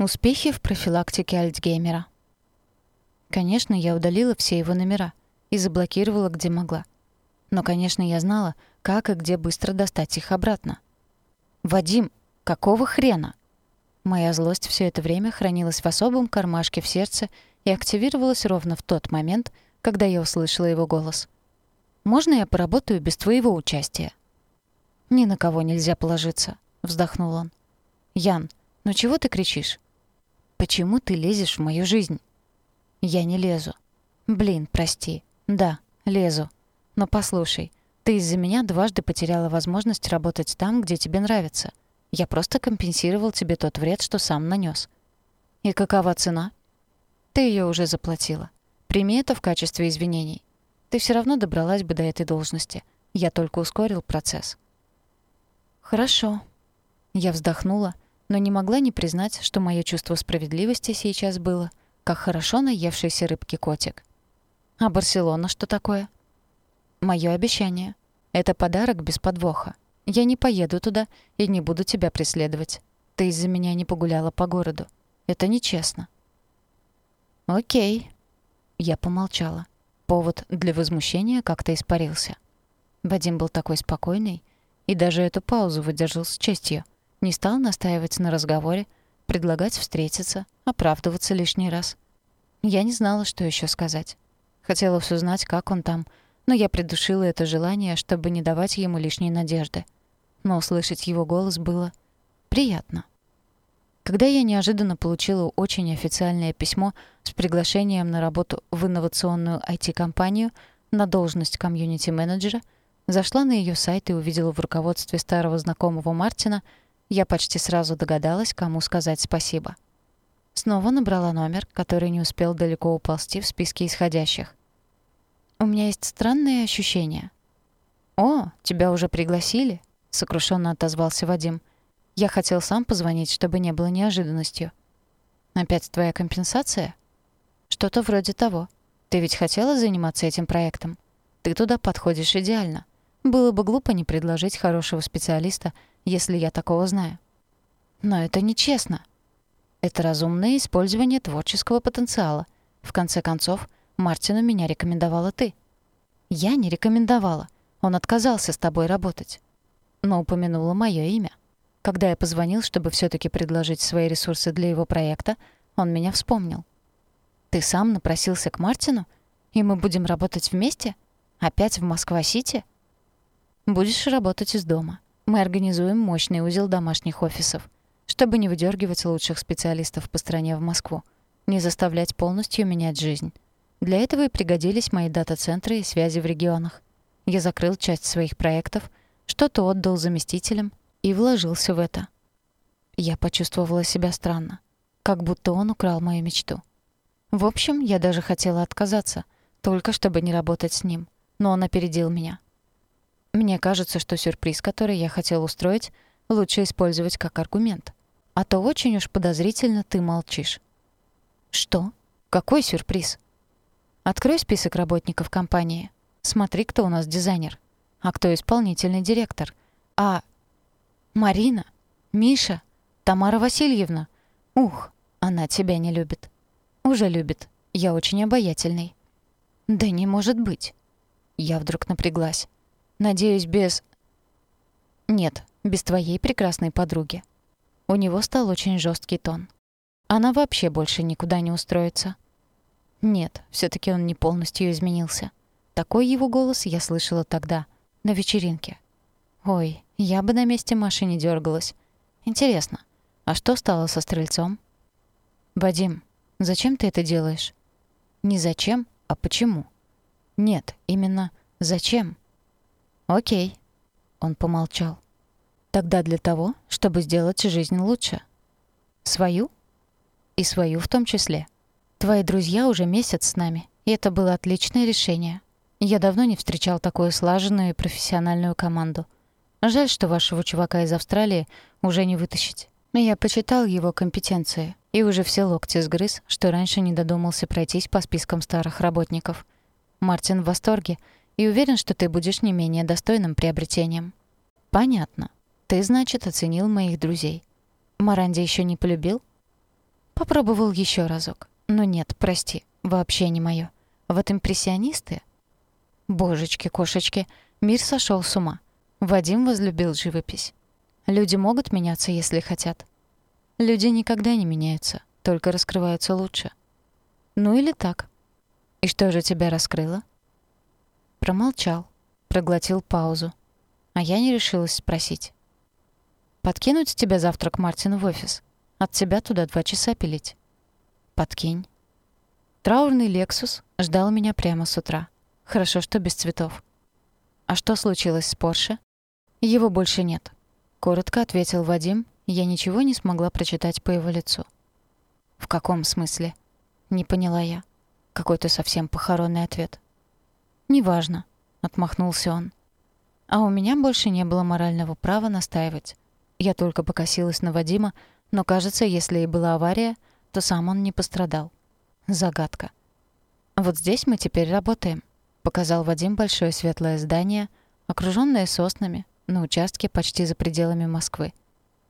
Успехи в профилактике Альцгеймера. Конечно, я удалила все его номера и заблокировала, где могла. Но, конечно, я знала, как и где быстро достать их обратно. «Вадим, какого хрена?» Моя злость все это время хранилась в особом кармашке в сердце и активировалась ровно в тот момент, когда я услышала его голос. «Можно я поработаю без твоего участия?» «Ни на кого нельзя положиться», — вздохнул он. «Ян, ну чего ты кричишь? Почему ты лезешь в мою жизнь?» «Я не лезу». «Блин, прости. Да, лезу. Но послушай, ты из-за меня дважды потеряла возможность работать там, где тебе нравится. Я просто компенсировал тебе тот вред, что сам нанес. И какова цена? Ты ее уже заплатила. Прими это в качестве извинений. Ты все равно добралась бы до этой должности. Я только ускорил процесс. Хорошо. Я вздохнула, но не могла не признать, что мое чувство справедливости сейчас было, как хорошо наевшийся рыбки котик. А Барселона что такое? Мое обещание. Это подарок без подвоха. Я не поеду туда и не буду тебя преследовать. Ты из-за меня не погуляла по городу. Это нечестно». «Окей». Я помолчала. Повод для возмущения как-то испарился. Вадим был такой спокойный и даже эту паузу выдержал с честью. Не стал настаивать на разговоре, предлагать встретиться, оправдываться лишний раз. Я не знала, что еще сказать. Хотела все знать, как он там, но я придушила это желание, чтобы не давать ему лишней надежды но услышать его голос было приятно. Когда я неожиданно получила очень официальное письмо с приглашением на работу в инновационную IT-компанию на должность комьюнити-менеджера, зашла на ее сайт и увидела в руководстве старого знакомого Мартина, я почти сразу догадалась, кому сказать спасибо. Снова набрала номер, который не успел далеко уползти в списке исходящих. «У меня есть странные ощущения». «О, тебя уже пригласили?» — сокрушенно отозвался Вадим. «Я хотел сам позвонить, чтобы не было неожиданностью». «Опять твоя компенсация?» «Что-то вроде того. Ты ведь хотела заниматься этим проектом? Ты туда подходишь идеально. Было бы глупо не предложить хорошего специалиста, если я такого знаю». «Но это нечестно». «Это разумное использование творческого потенциала. В конце концов, Мартину меня рекомендовала ты». «Я не рекомендовала. Он отказался с тобой работать но упомянула мое имя. Когда я позвонил, чтобы все таки предложить свои ресурсы для его проекта, он меня вспомнил. «Ты сам напросился к Мартину? И мы будем работать вместе? Опять в Москва-Сити?» «Будешь работать из дома. Мы организуем мощный узел домашних офисов, чтобы не выдергивать лучших специалистов по стране в Москву, не заставлять полностью менять жизнь. Для этого и пригодились мои дата-центры и связи в регионах. Я закрыл часть своих проектов — что-то отдал заместителям и вложился в это. Я почувствовала себя странно, как будто он украл мою мечту. В общем, я даже хотела отказаться, только чтобы не работать с ним, но он опередил меня. Мне кажется, что сюрприз, который я хотел устроить, лучше использовать как аргумент. А то очень уж подозрительно ты молчишь. Что? Какой сюрприз? Открой список работников компании. Смотри, кто у нас дизайнер. А кто исполнительный директор? А Марина? Миша? Тамара Васильевна? Ух, она тебя не любит. Уже любит. Я очень обаятельный. Да не может быть. Я вдруг напряглась. Надеюсь, без... Нет, без твоей прекрасной подруги. У него стал очень жесткий тон. Она вообще больше никуда не устроится. Нет, все таки он не полностью изменился. Такой его голос я слышала тогда, на вечеринке. Ой, я бы на месте Маши не дергалась. Интересно, а что стало со стрельцом? Вадим, зачем ты это делаешь? Не зачем, а почему? Нет, именно зачем? Окей. Он помолчал. Тогда для того, чтобы сделать жизнь лучше. Свою? И свою в том числе. Твои друзья уже месяц с нами, и это было отличное решение. Я давно не встречал такую слаженную и профессиональную команду. Жаль, что вашего чувака из Австралии уже не вытащить. Я почитал его компетенции и уже все локти сгрыз, что раньше не додумался пройтись по спискам старых работников. Мартин в восторге и уверен, что ты будешь не менее достойным приобретением. Понятно. Ты, значит, оценил моих друзей. Маранди еще не полюбил? Попробовал еще разок. Но нет, прости, вообще не мое. Вот импрессионисты... Божечки-кошечки, мир сошел с ума. Вадим возлюбил живопись. Люди могут меняться, если хотят. Люди никогда не меняются, только раскрываются лучше. Ну или так. И что же тебя раскрыло? Промолчал, проглотил паузу. А я не решилась спросить. «Подкинуть тебя завтра к Мартину в офис? От тебя туда два часа пилить». «Подкинь». Траурный «Лексус» ждал меня прямо с утра. Хорошо, что без цветов. «А что случилось с Порше?» «Его больше нет», — коротко ответил Вадим. Я ничего не смогла прочитать по его лицу. «В каком смысле?» «Не поняла я. Какой-то совсем похоронный ответ». «Неважно», — отмахнулся он. А у меня больше не было морального права настаивать. Я только покосилась на Вадима, но, кажется, если и была авария, то сам он не пострадал. Загадка. «Вот здесь мы теперь работаем», — показал Вадим большое светлое здание, окружённое соснами, на участке почти за пределами Москвы.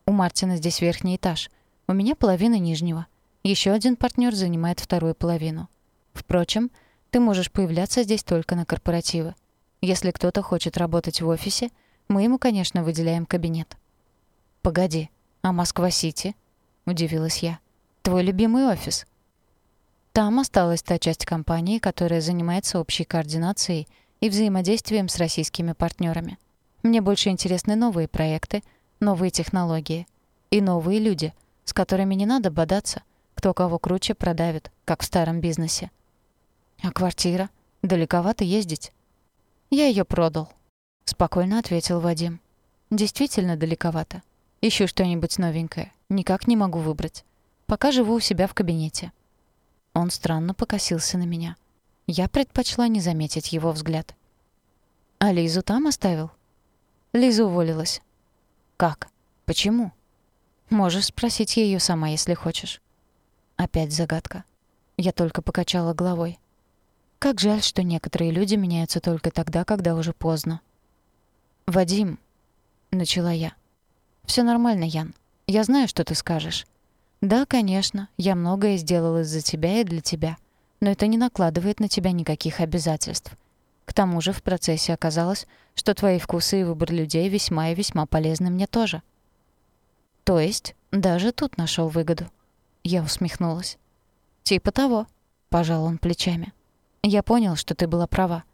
«У Мартина здесь верхний этаж, у меня половина нижнего. Ещё один партнёр занимает вторую половину. Впрочем, ты можешь появляться здесь только на корпоративы. Если кто-то хочет работать в офисе, мы ему, конечно, выделяем кабинет. «Погоди, а Москва-Сити?» — удивилась я. «Твой любимый офис?» Там осталась та часть компании, которая занимается общей координацией и взаимодействием с российскими партнерами. Мне больше интересны новые проекты, новые технологии и новые люди, с которыми не надо бодаться, кто кого круче продавит, как в старом бизнесе. А квартира? Далековато ездить? Я ее продал, спокойно ответил Вадим. Действительно далековато. Ищу что-нибудь новенькое. Никак не могу выбрать. Пока живу у себя в кабинете. Он странно покосился на меня. Я предпочла не заметить его взгляд. «А Лизу там оставил?» Лиза уволилась. «Как? Почему?» «Можешь спросить ее сама, если хочешь». Опять загадка. Я только покачала головой. Как жаль, что некоторые люди меняются только тогда, когда уже поздно. «Вадим», — начала я, все нормально, Ян. Я знаю, что ты скажешь. Да, конечно, я многое сделал из-за тебя и для тебя. Но это не накладывает на тебя никаких обязательств. К тому же в процессе оказалось, что твои вкусы и выбор людей весьма и весьма полезны мне тоже. То есть даже тут нашел выгоду. Я усмехнулась. Типа того, пожал он плечами. Я понял, что ты была права.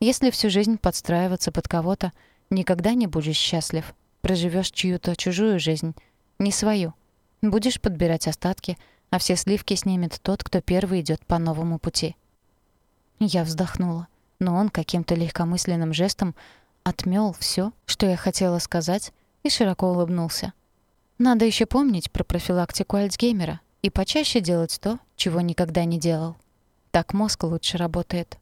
Если всю жизнь подстраиваться под кого-то, никогда не будешь счастлив проживешь чью-то чужую жизнь, не свою. Будешь подбирать остатки, а все сливки снимет тот, кто первый идет по новому пути. Я вздохнула, но он каким-то легкомысленным жестом отмёл все, что я хотела сказать, и широко улыбнулся. Надо еще помнить про профилактику Альцгеймера и почаще делать то, чего никогда не делал. Так мозг лучше работает.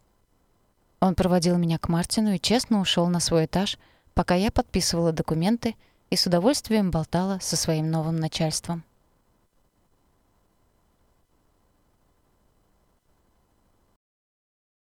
Он проводил меня к Мартину и честно ушел на свой этаж — пока я подписывала документы и с удовольствием болтала со своим новым начальством.